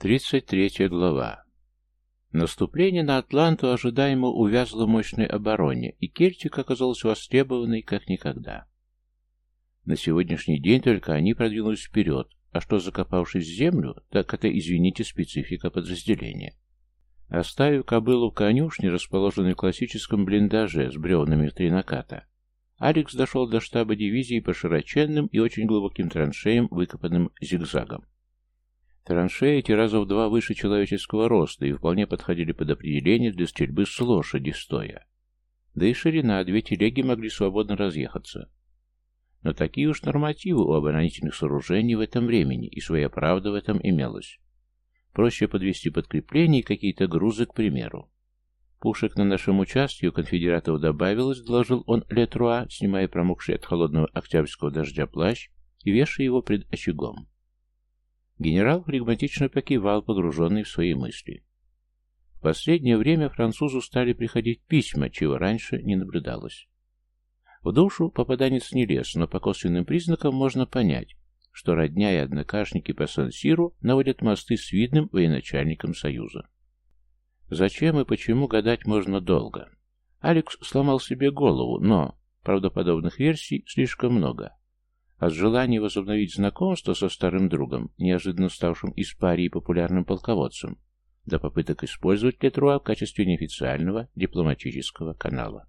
33 глава. Наступление на Атланту ожидаемо увязло в мощной обороне, и Кельтик оказался востребованной как никогда. На сегодняшний день только они продвинулись вперед, а что закопавшись в землю, так это, извините, специфика подразделения. Оставив кобылу в конюшне, расположенной в классическом блиндаже с бревнами три наката, Алекс дошел до штаба дивизии по широченным и очень глубоким траншеям, выкопанным зигзагом. Траншеи эти раза в два выше человеческого роста и вполне подходили под определение для стрельбы с лошади стоя. Да и ширина, две телеги могли свободно разъехаться. Но такие уж нормативы у оборонительных сооружений в этом времени, и своя правда в этом имелась. Проще подвести подкрепление и какие-то грузы, к примеру. Пушек на нашем участке у конфедератов добавилось, доложил он Летруа, снимая промокший от холодного октябрьского дождя плащ и вешая его пред очагом. Генерал флегматично покивал, погруженный в свои мысли. В последнее время французу стали приходить письма, чего раньше не наблюдалось. В душу попаданец не лез, но по косвенным признакам можно понять, что родня и однокашники по Сан-Сиру наводят мосты с видным военачальником Союза. Зачем и почему гадать можно долго. Алекс сломал себе голову, но правдоподобных версий слишком много. От желания возобновить знакомство со старым другом, неожиданно ставшим из парии популярным полководцем, до попыток использовать Летруа в качестве неофициального дипломатического канала.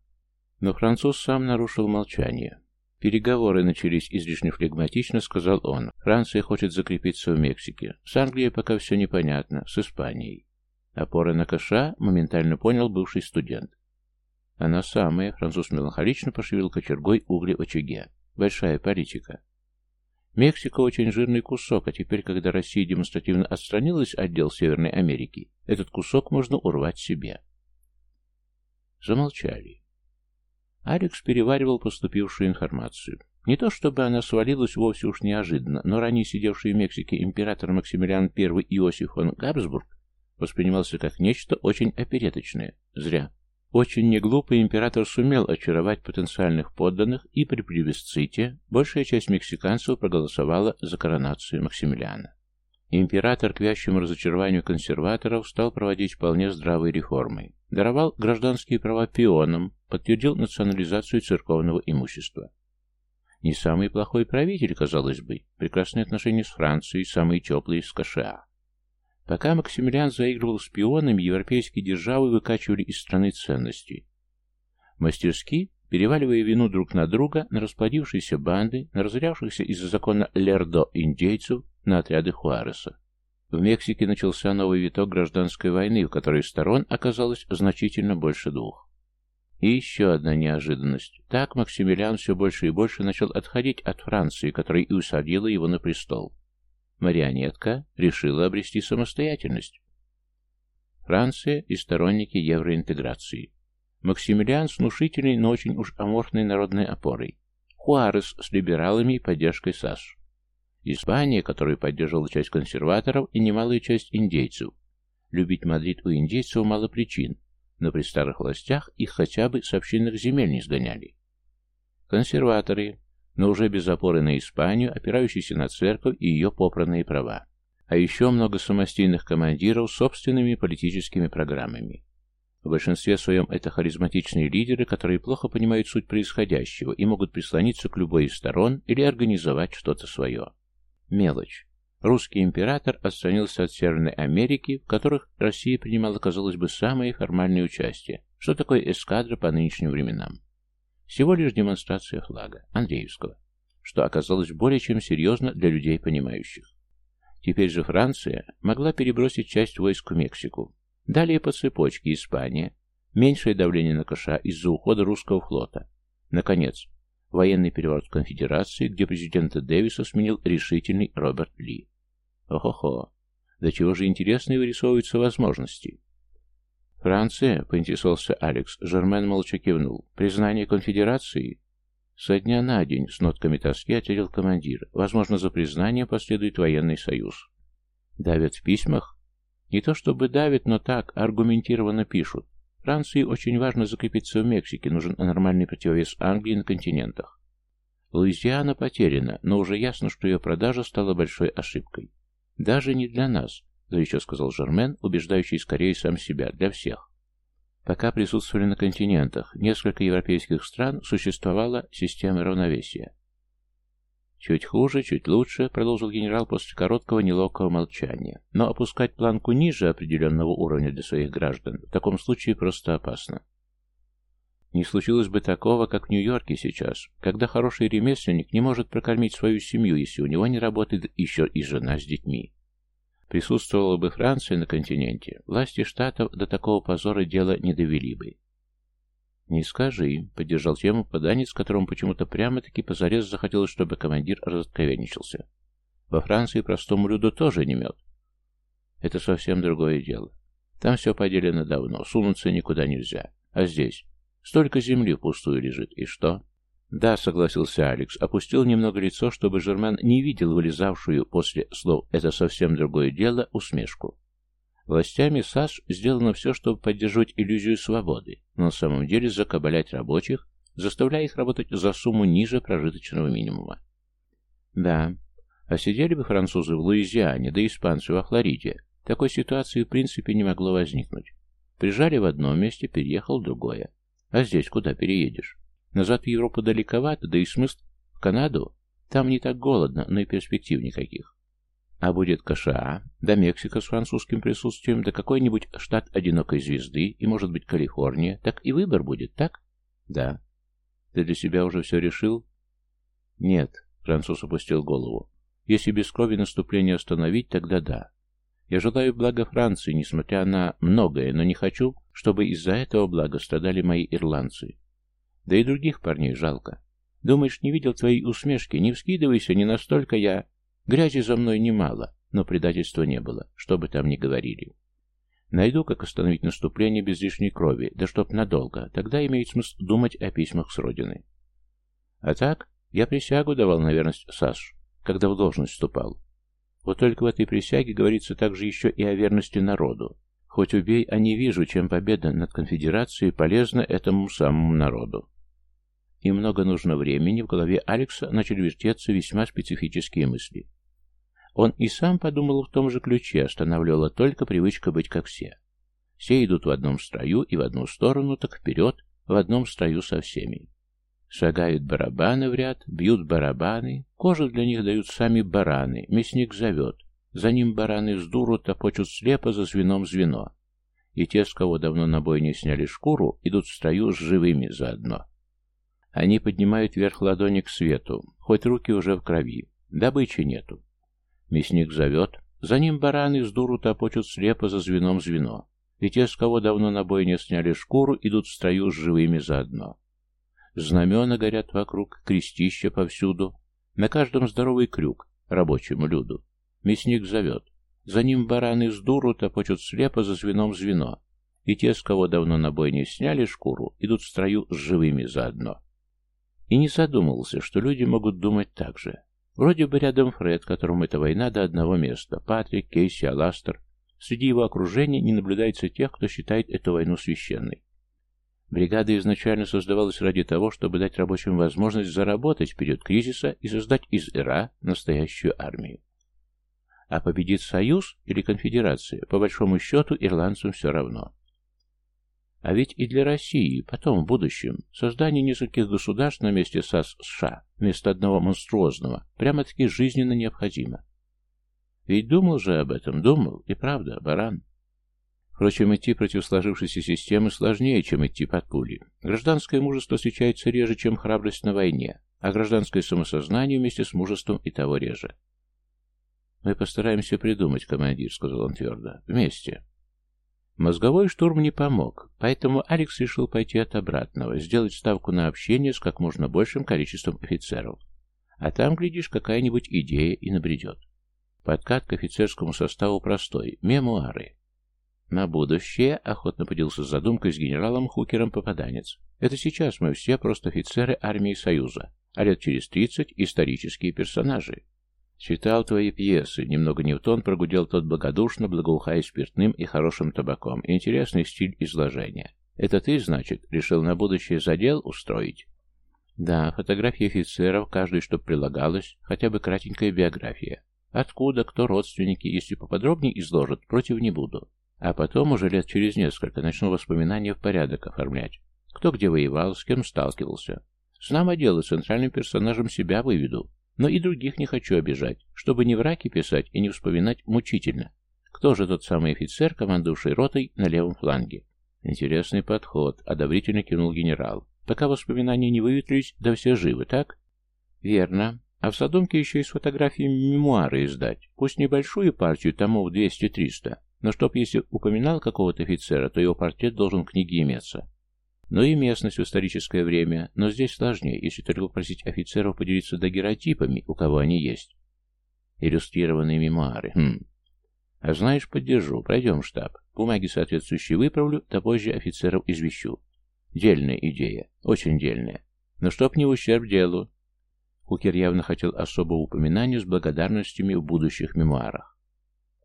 Но француз сам нарушил молчание. Переговоры начались излишне флегматично, сказал он. Франция хочет закрепиться в Мексике. С Англией пока все непонятно, с Испанией. Опоры на КША моментально понял бывший студент. Она самая, француз меланхолично пошевел кочергой угли в очаге. Большая политика. Мексика очень жирный кусок, а теперь, когда Россия демонстративно отстранилась от дел Северной Америки, этот кусок можно урвать себе. Замолчали. Алекс переваривал поступившую информацию. Не то чтобы она свалилась вовсе уж неожиданно, но ранее сидевший в Мексике император Максимилиан I Иосиф фон Габсбург воспринимался как нечто очень опереточное. Зря. Очень неглупый император сумел очаровать потенциальных подданных, и при плебисците большая часть мексиканцев проголосовала за коронацию Максимилиана. Император к вящему разочарованию консерваторов стал проводить вполне здравые реформы. Даровал гражданские права пионам, подтвердил национализацию церковного имущества. Не самый плохой правитель, казалось бы, прекрасные отношения с Францией, самые теплые с КША. Пока Максимилиан заигрывал с пионами, европейские державы выкачивали из страны ценности. Мастерски, переваливая вину друг на друга, на расплодившиеся банды, на разорявшихся из-за закона Лердо индейцев, на отряды Хуареса. В Мексике начался новый виток гражданской войны, в которой сторон оказалось значительно больше двух. И еще одна неожиданность. Так Максимилиан все больше и больше начал отходить от Франции, которая и усадила его на престол. Марионетка решила обрести самостоятельность. Франция и сторонники евроинтеграции. Максимилиан с внушительной, но очень уж аморфной народной опорой. Хуарес с либералами и поддержкой САС. Испания, которую поддерживала часть консерваторов и немалая часть индейцев. Любить Мадрид у индейцев мало причин, но при старых властях их хотя бы с общинных земель не сгоняли. Консерваторы, но уже без опоры на Испанию, опирающейся на церковь и ее попранные права. А еще много самостийных командиров с собственными политическими программами. В большинстве своем это харизматичные лидеры, которые плохо понимают суть происходящего и могут прислониться к любой из сторон или организовать что-то свое. Мелочь. Русский император отстранился от Северной Америки, в которых Россия принимала, казалось бы, самое формальное участие. Что такое эскадра по нынешним временам? Всего лишь демонстрация флага, Андреевского, что оказалось более чем серьезно для людей понимающих. Теперь же Франция могла перебросить часть войск в Мексику. Далее по цепочке Испания, меньшее давление на Каша из-за ухода русского флота. Наконец, военный переворот конфедерации, где президента Дэвиса сменил решительный Роберт Ли. Охо-хо, до чего же интересные вырисовываются возможности. «Франция?» — поинтересовался Алекс. Жермен молча кивнул. «Признание конфедерации?» «Со дня на день», — с нотками тоски ответил командир. «Возможно, за признание последует военный союз». «Давят в письмах?» «Не то чтобы давят, но так, аргументированно пишут. Франции очень важно закрепиться в Мексике, нужен нормальный противовес Англии на континентах. Луизиана потеряна, но уже ясно, что ее продажа стала большой ошибкой. Даже не для нас, горячо сказал Жермен, убеждающий скорее сам себя, для всех. Пока присутствовали на континентах несколько европейских стран, существовала система равновесия. «Чуть хуже, чуть лучше», — продолжил генерал после короткого неловкого молчания. «Но опускать планку ниже определенного уровня для своих граждан в таком случае просто опасно. Не случилось бы такого, как в Нью-Йорке сейчас, когда хороший ремесленник не может прокормить свою семью, если у него не работает еще и жена с детьми. Присутствовала бы Франция на континенте, власти штатов до такого позора дела не довели бы. «Не скажи», — поддержал тему поданец, которому почему-то прямо-таки позарез захотелось, чтобы командир разоткровенничался. «Во Франции простому люду тоже не мед». «Это совсем другое дело. Там все поделено давно, сунуться никуда нельзя. А здесь? Столько земли пустую лежит, и что?» «Да», — согласился Алекс, опустил немного лицо, чтобы Жерман не видел вылезавшую после слов «это совсем другое дело» усмешку. Властями САС сделано все, чтобы поддерживать иллюзию свободы, но на самом деле закабалять рабочих, заставляя их работать за сумму ниже прожиточного минимума. Да, а сидели бы французы в Луизиане, да испанцы во Флориде, такой ситуации в принципе не могло возникнуть. Прижали в одном месте, переехал в другое. А здесь куда переедешь? Назад в Европу далековато, да и смысл в Канаду. Там не так голодно, но и перспектив никаких. А будет КША, да Мексика с французским присутствием, да какой-нибудь штат одинокой звезды, и, может быть, Калифорния, так и выбор будет, так? Да. Ты для себя уже все решил? Нет, француз опустил голову. Если без крови наступление остановить, тогда да. Я желаю блага Франции, несмотря на многое, но не хочу, чтобы из-за этого блага страдали мои ирландцы. Да и других парней жалко. Думаешь, не видел твоей усмешки? Не вскидывайся, не настолько я... Грязи за мной немало, но предательства не было, что бы там ни говорили. Найду, как остановить наступление без лишней крови, да чтоб надолго, тогда имеет смысл думать о письмах с родины. А так, я присягу давал на верность Саш, когда в должность вступал. Вот только в этой присяге говорится также еще и о верности народу. Хоть убей, а не вижу, чем победа над конфедерацией полезна этому самому народу. И много нужно времени, в голове Алекса начали вертеться весьма специфические мысли. Он и сам подумал в том же ключе, останавливала только привычка быть как все. Все идут в одном строю и в одну сторону, так вперед, в одном строю со всеми. Шагают барабаны в ряд, бьют барабаны, кожу для них дают сами бараны, мясник зовет. За ним бараны с дуру топочут слепо за звеном звено. И те, с кого давно на бой не сняли шкуру, идут в строю с живыми заодно. Они поднимают вверх ладони к свету, хоть руки уже в крови, добычи нету. Мясник зовет. За ним бараны с дуру топочут слепо за звеном звено. И те, с кого давно на бой не сняли шкуру, идут в строю с живыми заодно. Знамена горят вокруг, крестища повсюду. На каждом здоровый крюк, рабочему люду. Мясник зовет. За ним бараны с дуру топочут слепо за звеном звено. И те, с кого давно на бой не сняли шкуру, идут в строю с живыми заодно. И не задумывался, что люди могут думать так же. Вроде бы рядом Фред, которому эта война до одного места, Патрик, Кейси, Аластер. Среди его окружения не наблюдается тех, кто считает эту войну священной. Бригада изначально создавалась ради того, чтобы дать рабочим возможность заработать в период кризиса и создать из ИРА настоящую армию. А победит Союз или Конфедерация, по большому счету, ирландцам все равно. А ведь и для России, потом, в будущем, создание нескольких государств на месте САС США, вместо одного монструозного, прямо-таки жизненно необходимо. Ведь думал же об этом, думал, и правда, баран. Впрочем, идти против сложившейся системы сложнее, чем идти под пули. Гражданское мужество встречается реже, чем храбрость на войне, а гражданское самосознание вместе с мужеством и того реже. «Мы постараемся придумать, командир», — сказал он твердо. «Вместе». Мозговой штурм не помог, поэтому Алекс решил пойти от обратного, сделать ставку на общение с как можно большим количеством офицеров. А там, глядишь, какая-нибудь идея и набредет. Подкат к офицерскому составу простой – мемуары. На будущее охотно поделился задумкой с генералом Хукером попаданец. Это сейчас мы все просто офицеры армии Союза, а лет через тридцать исторические персонажи. «Читал твои пьесы», — немного не в тон прогудел тот благодушно, благоухая спиртным и хорошим табаком. «Интересный стиль изложения. Это ты, значит, решил на будущее задел устроить?» «Да, фотографии офицеров, каждый, что прилагалось, хотя бы кратенькая биография. Откуда, кто родственники, если поподробнее изложат, против не буду. А потом уже лет через несколько начну воспоминания в порядок оформлять. Кто где воевал, с кем сталкивался. Знамо дело, центральным персонажем себя выведу. Но и других не хочу обижать, чтобы не враки писать и не вспоминать мучительно. Кто же тот самый офицер, командовавший ротой на левом фланге? Интересный подход, одобрительно кивнул генерал. Пока воспоминания не выветрились, да все живы, так? Верно. А в задумке еще и с фотографиями мемуары издать. Пусть небольшую партию, томов 200-300, но чтоб если упоминал какого-то офицера, то его портрет должен в книге иметься. Ну и местность в историческое время, но здесь сложнее, если только попросить офицеров поделиться дагеротипами, у кого они есть. Иллюстрированные мемуары. Хм. А знаешь, поддержу. Пройдем в штаб. Бумаги соответствующие выправлю, да позже офицеров извещу. Дельная идея. Очень дельная. Но чтоб не в ущерб делу. Кукер явно хотел особого упоминания с благодарностями в будущих мемуарах.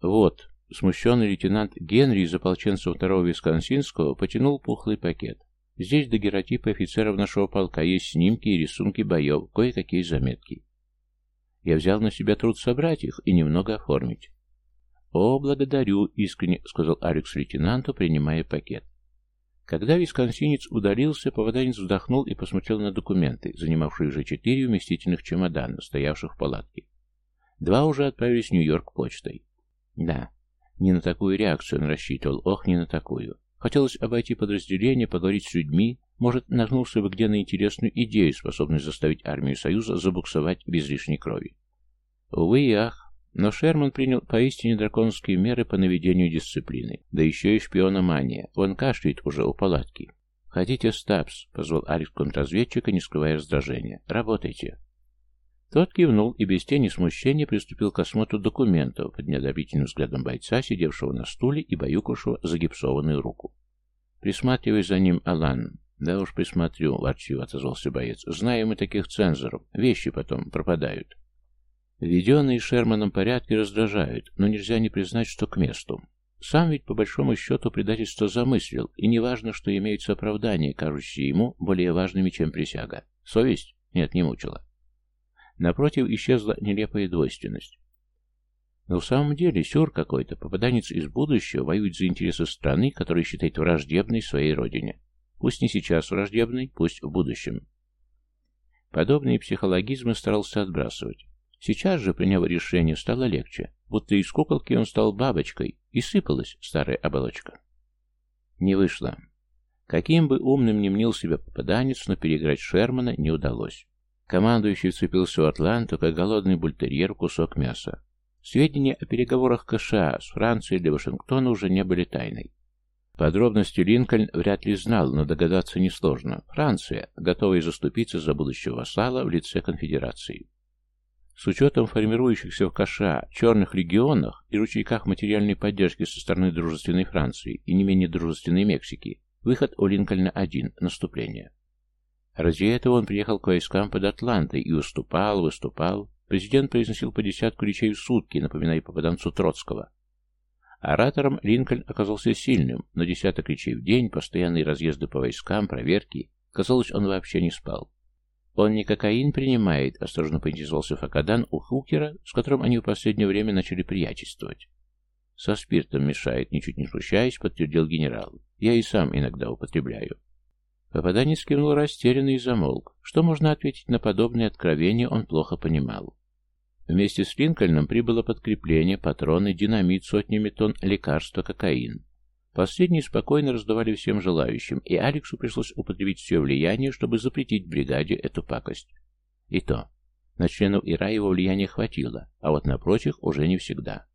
Вот, смущенный лейтенант Генри из ополченцев второго Висконсинского потянул пухлый пакет. Здесь дагеротипы офицеров нашего полка, есть снимки и рисунки боев, кое-какие заметки. Я взял на себя труд собрать их и немного оформить. «О, благодарю», — искренне сказал Алекс лейтенанту, принимая пакет. Когда висконсинец удалился, попаданец вздохнул и посмотрел на документы, занимавшие уже четыре вместительных чемодана, стоявших в палатке. Два уже отправились в Нью-Йорк почтой. Да, не на такую реакцию он рассчитывал, ох, не на такую. Хотелось обойти подразделение, поговорить с людьми, может, нагнулся бы где на интересную идею, способную заставить армию Союза забуксовать без лишней крови. Увы и ах, но Шерман принял поистине драконовские меры по наведению дисциплины, да еще и шпиономания, он кашляет уже у палатки. «Ходите, Стабс», — позвал Алекс контрразведчика, не скрывая раздражения. «Работайте». Тот кивнул и без тени смущения приступил к осмотру документов под неодобрительным взглядом бойца, сидевшего на стуле и баюкавшего загипсованную руку. «Присматривай за ним, Алан». «Да уж присмотрю», — ворчиво отозвался боец. «Знаем мы таких цензоров. Вещи потом пропадают». Введенные Шерманом порядки раздражают, но нельзя не признать, что к месту. Сам ведь по большому счету предательство замыслил, и неважно, что имеются оправдания, кажущие ему более важными, чем присяга. Совесть? Нет, не мучила. Напротив, исчезла нелепая двойственность. Но в самом деле сюр какой-то, попаданец из будущего, воюет за интересы страны, которую считает враждебной своей родине. Пусть не сейчас враждебной, пусть в будущем. Подобные психологизмы старался отбрасывать. Сейчас же, приняв решение, стало легче, будто из куколки он стал бабочкой, и сыпалась старая оболочка. Не вышло. Каким бы умным ни мнил себя попаданец, но переиграть Шермана не удалось. Командующий вцепился в Атланту, как голодный бультерьер кусок мяса. Сведения о переговорах КША с Францией для Вашингтона уже не были тайной. Подробности Линкольн вряд ли знал, но догадаться несложно. Франция, готовая заступиться за будущего вассала в лице конфедерации. С учетом формирующихся в КША черных легионах и ручейках материальной поддержки со стороны дружественной Франции и не менее дружественной Мексики, выход у Линкольна один – наступление. Ради этого он приехал к войскам под Атлантой и выступал, выступал. Президент произносил по десятку речей в сутки, напоминая попаданцу Троцкого. Оратором Линкольн оказался сильным, но десяток речей в день, постоянные разъезды по войскам, проверки. Казалось, он вообще не спал. «Он не кокаин принимает», — осторожно поинтересовался Факадан у Хукера, с которым они в последнее время начали приятельствовать. «Со спиртом мешает», — ничуть не смущаясь, подтвердил генерал. «Я и сам иногда употребляю». Попаданец кивнул растерянно и замолк. Что можно ответить на подобное откровение, он плохо понимал. Вместе с Линкольном прибыло подкрепление, патроны, динамит, сотнями тонн лекарства, кокаин. Последние спокойно раздавали всем желающим, и Алексу пришлось употребить все влияние, чтобы запретить бригаде эту пакость. И то. На членов ИРА его влияния хватило, а вот на прочих уже не всегда.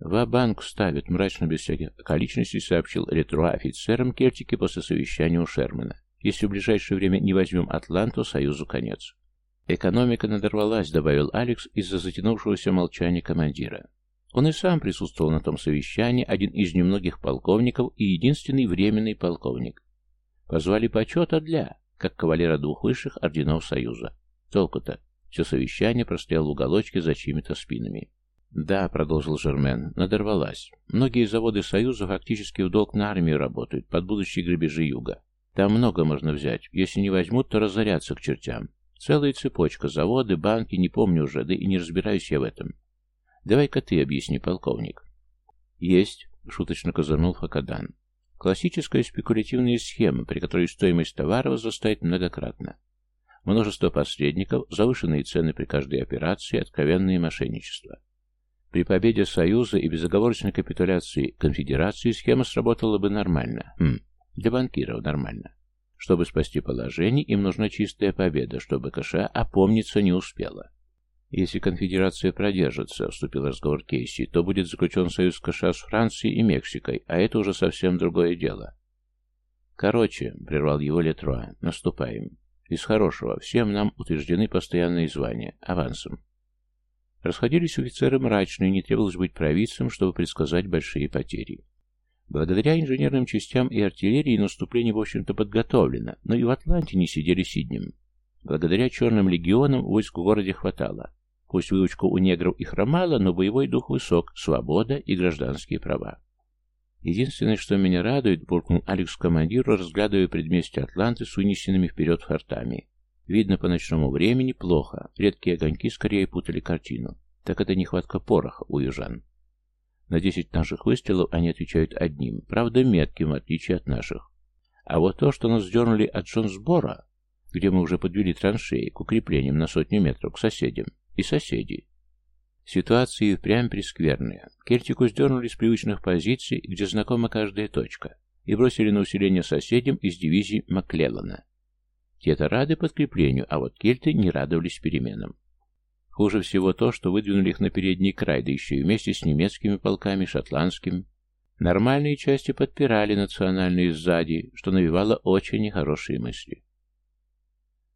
«Ва-банк ставит», — мрачно без всяких околичностей сообщил ретро офицерам Кельтики после совещания у Шермана. Если в ближайшее время не возьмем Атланту, Союзу конец. Экономика надорвалась, добавил Алекс из-за затянувшегося молчания командира. Он и сам присутствовал на том совещании, один из немногих полковников и единственный временный полковник. Позвали почета для, как кавалера двух высших орденов Союза. Толку-то. Все совещание простояло в уголочке за чьими-то спинами. «Да», — продолжил Жермен, — «надорвалась. Многие заводы Союза фактически в долг на армию работают, под будущие грабежи Юга. Там много можно взять. Если не возьмут, то разорятся к чертям. Целая цепочка, заводы, банки, не помню уже, да и не разбираюсь я в этом. Давай-ка ты объясни, полковник. Есть, шуточно козырнул Факадан. Классическая спекулятивная схема, при которой стоимость товара возрастает многократно. Множество посредников, завышенные цены при каждой операции, откровенные мошенничества. При победе Союза и безоговорочной капитуляции конфедерации схема сработала бы нормально. Хм, для банкиров нормально. Чтобы спасти положение, им нужна чистая победа, чтобы КША опомниться не успела. Если конфедерация продержится, вступил разговор Кейси, то будет заключен союз КША с Францией и Мексикой, а это уже совсем другое дело. Короче, прервал его Летруа, наступаем. Из хорошего, всем нам утверждены постоянные звания, авансом. Расходились офицеры мрачные, не требовалось быть провидцем, чтобы предсказать большие потери. Благодаря инженерным частям и артиллерии наступление, в общем-то, подготовлено, но и в Атланте не сидели сиднем. Благодаря черным легионам войск в городе хватало. Пусть выучка у негров и хромала, но боевой дух высок, свобода и гражданские права. Единственное, что меня радует, буркнул Алекс командиру, разглядывая предместье Атланты с вынесенными вперед фортами. Видно по ночному времени плохо, редкие огоньки скорее путали картину. Так это нехватка пороха у южан. На десять наших выстрелов они отвечают одним, правда метким, в отличие от наших. А вот то, что нас дернули от Джонсбора, где мы уже подвели траншеи к укреплениям на сотню метров к соседям, и соседи. Ситуация и впрямь прескверная. Кельтику сдернули с привычных позиций, где знакома каждая точка, и бросили на усиление соседям из дивизии Маклеллана. Те-то рады подкреплению, а вот кельты не радовались переменам. Хуже всего то, что выдвинули их на передний край, да еще и вместе с немецкими полками, шотландским. Нормальные части подпирали национальные сзади, что навевало очень нехорошие мысли.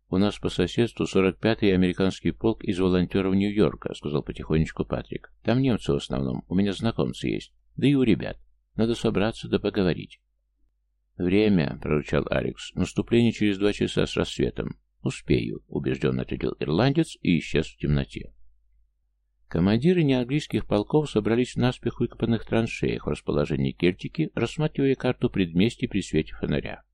«У нас по соседству 45-й американский полк из волонтеров Нью-Йорка», — сказал потихонечку Патрик. «Там немцы в основном, у меня знакомцы есть, да и у ребят. Надо собраться да поговорить». «Время», — прорычал Алекс. «Наступление через два часа с рассветом. «Успею», — убежденно ответил ирландец и исчез в темноте. Командиры неанглийских полков собрались в наспех выкопанных траншеях в расположении Кельтики, рассматривая карту предместья при свете фонаря.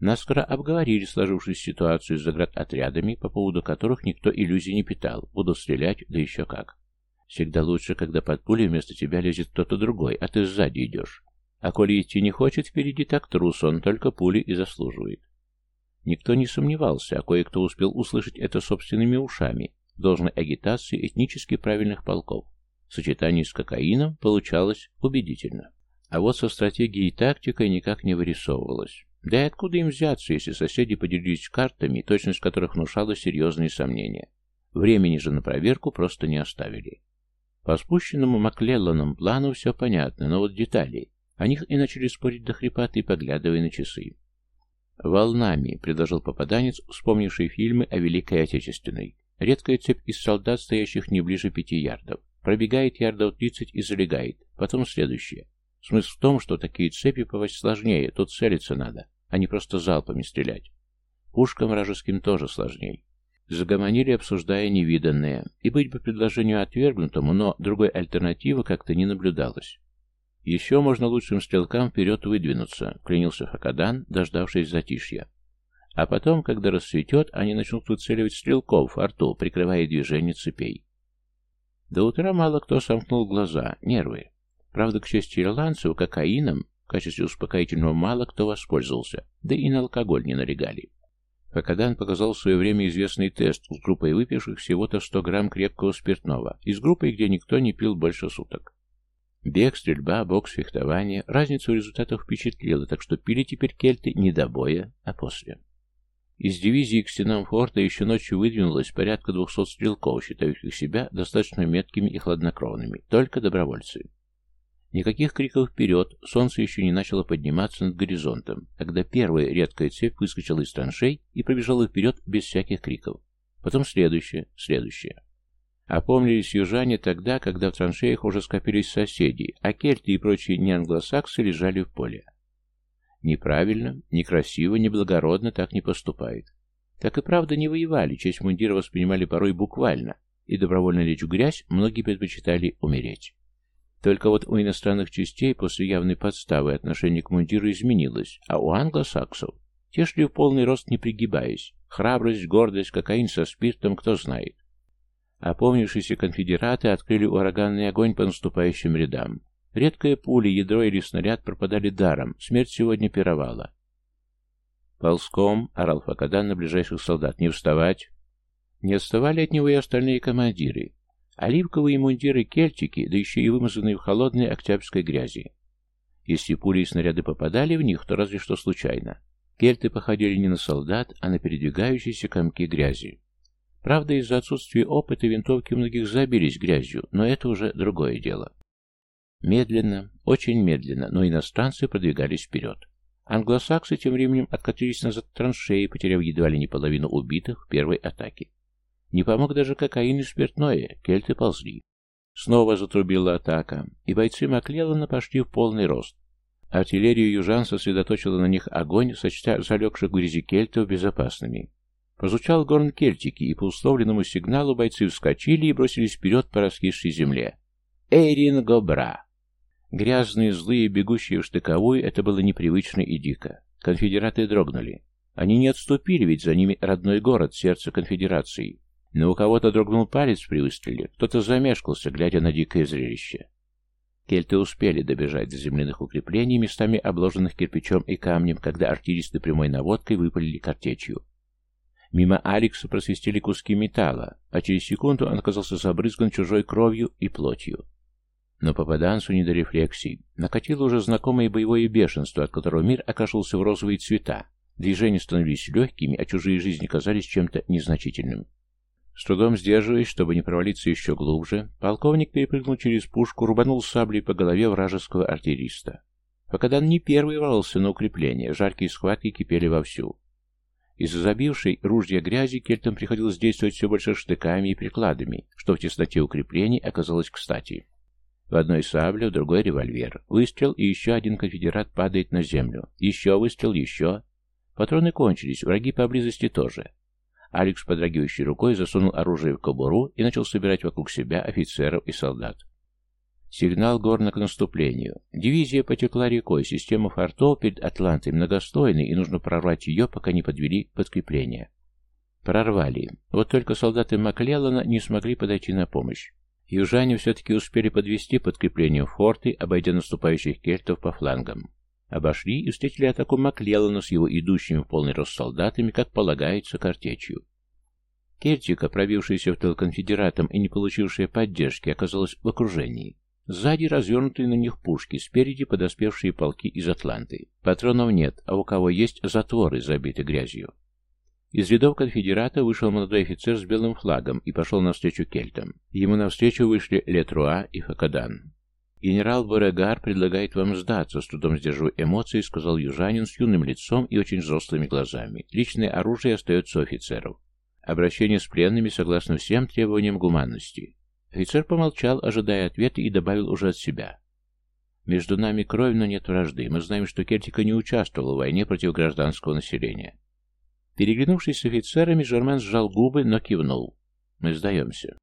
Наскоро обговорили сложившуюся ситуацию с заградотрядами, по поводу которых никто иллюзий не питал, будут стрелять, да еще как. Всегда лучше, когда под пулей вместо тебя лезет кто-то другой, а ты сзади идешь. А коли идти не хочет впереди, так трус, он только пули и заслуживает. Никто не сомневался, а кое-кто успел услышать это собственными ушами, в должной агитации этнически правильных полков. В сочетании с кокаином получалось убедительно. А вот со стратегией и тактикой никак не вырисовывалось. Да и откуда им взяться, если соседи поделились картами, точность которых внушала серьезные сомнения? Времени же на проверку просто не оставили. По спущенному Маклелланом плану все понятно, но вот детали. О них и начали спорить до хрипоты, поглядывая на часы. «Волнами», — предложил попаданец, вспомнивший фильмы о Великой Отечественной. Редкая цепь из солдат, стоящих не ближе пяти ярдов. Пробегает ярдов тридцать и залегает. Потом следующее. Смысл в том, что такие цепи попасть сложнее, тут целиться надо, а не просто залпами стрелять. Пушкам вражеским тоже сложнее. Загомонили, обсуждая невиданное, и быть бы предложению отвергнутому, но другой альтернативы как-то не наблюдалось. «Еще можно лучшим стрелкам вперед выдвинуться», — клянился Хакадан, дождавшись затишья. «А потом, когда рассветет, они начнут выцеливать стрелков в арту, прикрывая движение цепей». До утра мало кто сомкнул глаза, нервы. Правда, к счастью ирландцев, кокаином в качестве успокоительного мало кто воспользовался, да и на алкоголь не налегали. Хакадан показал в свое время известный тест с группой выпивших всего-то 100 грамм крепкого спиртного и с группой, где никто не пил больше суток. Бег, стрельба, бокс, фехтование. Разница в результатах впечатлила, так что пили теперь кельты не до боя, а после. Из дивизии к стенам форта еще ночью выдвинулось порядка двухсот стрелков, считающих себя достаточно меткими и хладнокровными, только добровольцы. Никаких криков вперед, солнце еще не начало подниматься над горизонтом, когда первая редкая цепь выскочила из траншей и пробежала вперед без всяких криков. Потом следующее, следующее. Опомнились южане тогда, когда в траншеях уже скопились соседи, а кельты и прочие неанглосаксы лежали в поле. Неправильно, некрасиво, неблагородно так не поступает. Так и правда не воевали, честь мундира воспринимали порой буквально, и добровольно лечь в грязь многие предпочитали умереть. Только вот у иностранных частей после явной подставы отношение к мундиру изменилось, а у англосаксов те шли в полный рост не пригибаясь. Храбрость, гордость, кокаин со спиртом, кто знает. Опомнившиеся конфедераты открыли ураганный огонь по наступающим рядам. Редкая пуля, ядро или снаряд пропадали даром, смерть сегодня пировала. «Ползком!» — орал Факадан на ближайших солдат. «Не вставать!» Не отставали от него и остальные командиры. Оливковые мундиры кельтики, да еще и вымазанные в холодной октябрьской грязи. Если пули и снаряды попадали в них, то разве что случайно. Кельты походили не на солдат, а на передвигающиеся комки грязи. Правда, из-за отсутствия опыта винтовки многих забились грязью, но это уже другое дело. Медленно, очень медленно, но иностранцы продвигались вперед. Англосаксы тем временем откатились назад траншеи, потеряв едва ли не половину убитых в первой атаке. Не помог даже кокаин и спиртное, кельты ползли. Снова затрубила атака, и бойцы Маклеллана пошли в полный рост. Артиллерия южан сосредоточила на них огонь, сочтя залегших в грязи кельтов безопасными. Прозвучал горн кельтики, и по условленному сигналу бойцы вскочили и бросились вперед по раскисшей земле. «Эйрин Гобра!» Грязные, злые, бегущие в штыковую, это было непривычно и дико. Конфедераты дрогнули. Они не отступили, ведь за ними родной город, сердце конфедерации. Но у кого-то дрогнул палец при выстреле, кто-то замешкался, глядя на дикое зрелище. Кельты успели добежать до земляных укреплений, местами обложенных кирпичом и камнем, когда артиллеристы прямой наводкой выпалили картечью. Мимо Алекса просвистели куски металла, а через секунду он оказался забрызган чужой кровью и плотью. Но попаданцу не до рефлексий. Накатило уже знакомое боевое бешенство, от которого мир оказался в розовые цвета. Движения становились легкими, а чужие жизни казались чем-то незначительным. С трудом сдерживаясь, чтобы не провалиться еще глубже, полковник перепрыгнул через пушку, рубанул саблей по голове вражеского артиллериста. Покадан не первый ворвался на укрепление, жаркие схватки кипели вовсю. Из-за забившей ружья грязи кельтам приходилось действовать все больше штыками и прикладами, что в тесноте укреплений оказалось кстати. В одной сабле, в другой револьвер. Выстрел, и еще один конфедерат падает на землю. Еще выстрел, еще. Патроны кончились, враги поблизости тоже. Алекс, подрагивающей рукой, засунул оружие в кобуру и начал собирать вокруг себя офицеров и солдат. Сигнал горно к наступлению. Дивизия потекла рекой, система фортов перед Атлантой многостойной, и нужно прорвать ее, пока не подвели подкрепление. Прорвали. Вот только солдаты Маклеллана не смогли подойти на помощь. Южане все-таки успели подвести подкрепление форты, обойдя наступающих кельтов по флангам. Обошли и встретили атаку Маклеллана с его идущими в полный рост солдатами, как полагается, картечью. Кельтика, пробившаяся в тыл конфедератам и не получившая поддержки, оказалась в окружении. Сзади развернутые на них пушки, спереди подоспевшие полки из Атланты. Патронов нет, а у кого есть затворы, забиты грязью. Из рядов конфедерата вышел молодой офицер с белым флагом и пошел навстречу кельтам. Ему навстречу вышли Летруа и Факадан. «Генерал Борегар предлагает вам сдаться», — с трудом сдерживая эмоции, сказал южанин с юным лицом и очень взрослыми глазами. «Личное оружие остается у офицеров. Обращение с пленными согласно всем требованиям гуманности». Офицер помолчал, ожидая ответа, и добавил уже от себя. «Между нами кровь, но нет вражды. Мы знаем, что Кельтика не участвовала в войне против гражданского населения». Переглянувшись с офицерами, Жермен сжал губы, но кивнул. «Мы сдаемся».